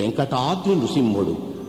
వెంకటాద్రి నృసింహుడు.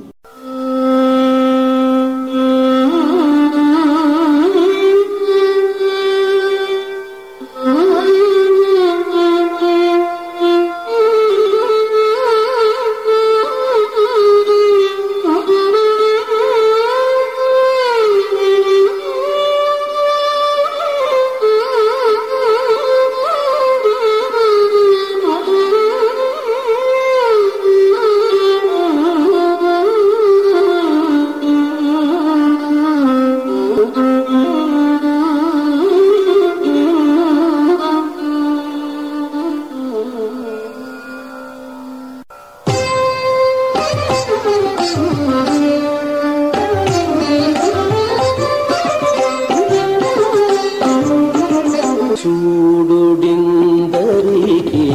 చూడుడిందరికి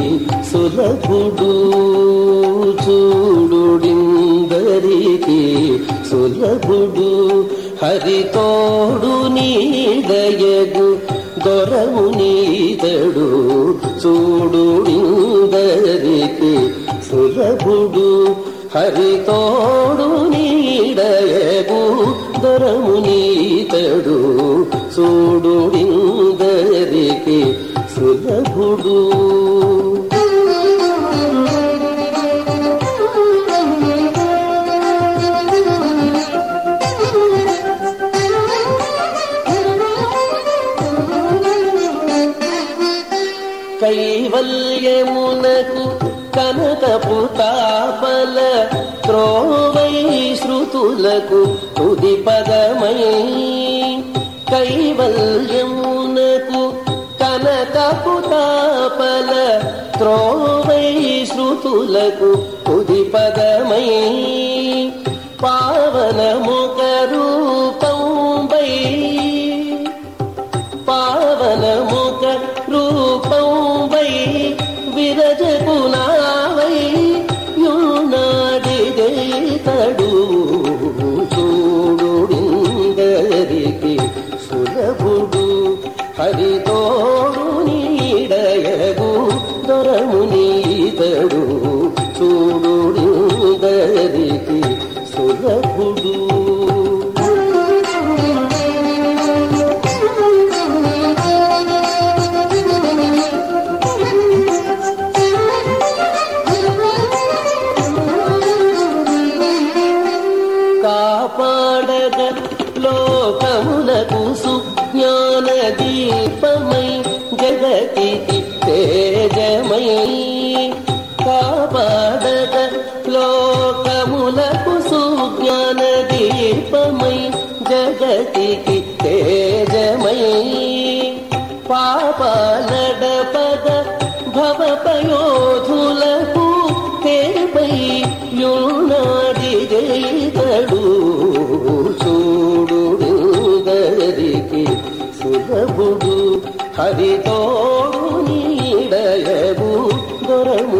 సులభుడు. చూడుడిందరికి సులభుడు. హరితోడు నీదయగు దొరము నీదడు చూడుడిందరికి సులభుడు. హరితోడు నీడయగు దొరము నీతడు చూడుడిందరికి సులభుడు కైవల్యమునకు కనకపు తాపల త్రోవై శృతులకు తుది పదమై కైవల్యమున కనకపు త్రోవై శృతులకు కుది పదమై పావనముఖ రూపంబై పావనముఖ రూపంబై విరజకునావై యునాది తడు దొరము నీతడు చూడుడిందరికి సులభుడు కాపాడగ లోకములకు సుజ్ఞాన దీపమై జగతికి తేజమై పాపాలడపద భవపయోధులకు తేపై యునాడిగైతడు చూడుడిందరికి సులభుడు హరితోడు నీడయగు దొరము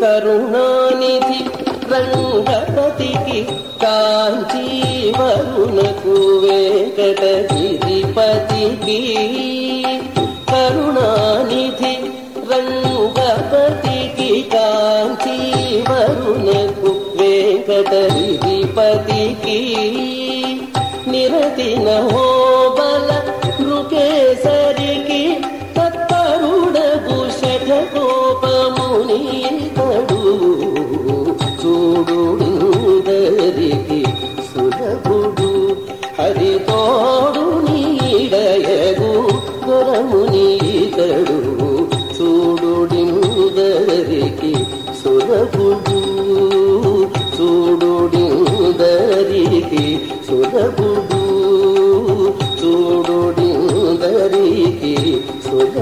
కరుణానిధి రంగపతికి కాంచీవరునకు వెంకటగిరిపతికి కరుణానిధి రంగపతికి కాంచీవరునకు వెంకటగిరిపతికి నిరతిన హోబల నృకేసరికి తత్పరుడగు శఠకోపముని హరితోడు నీడయగు వరముని ఇతడు. చూడుడిందరికి సురభుడు చూడుడిందరికి సురభుడు చూడుడిందరికి సుర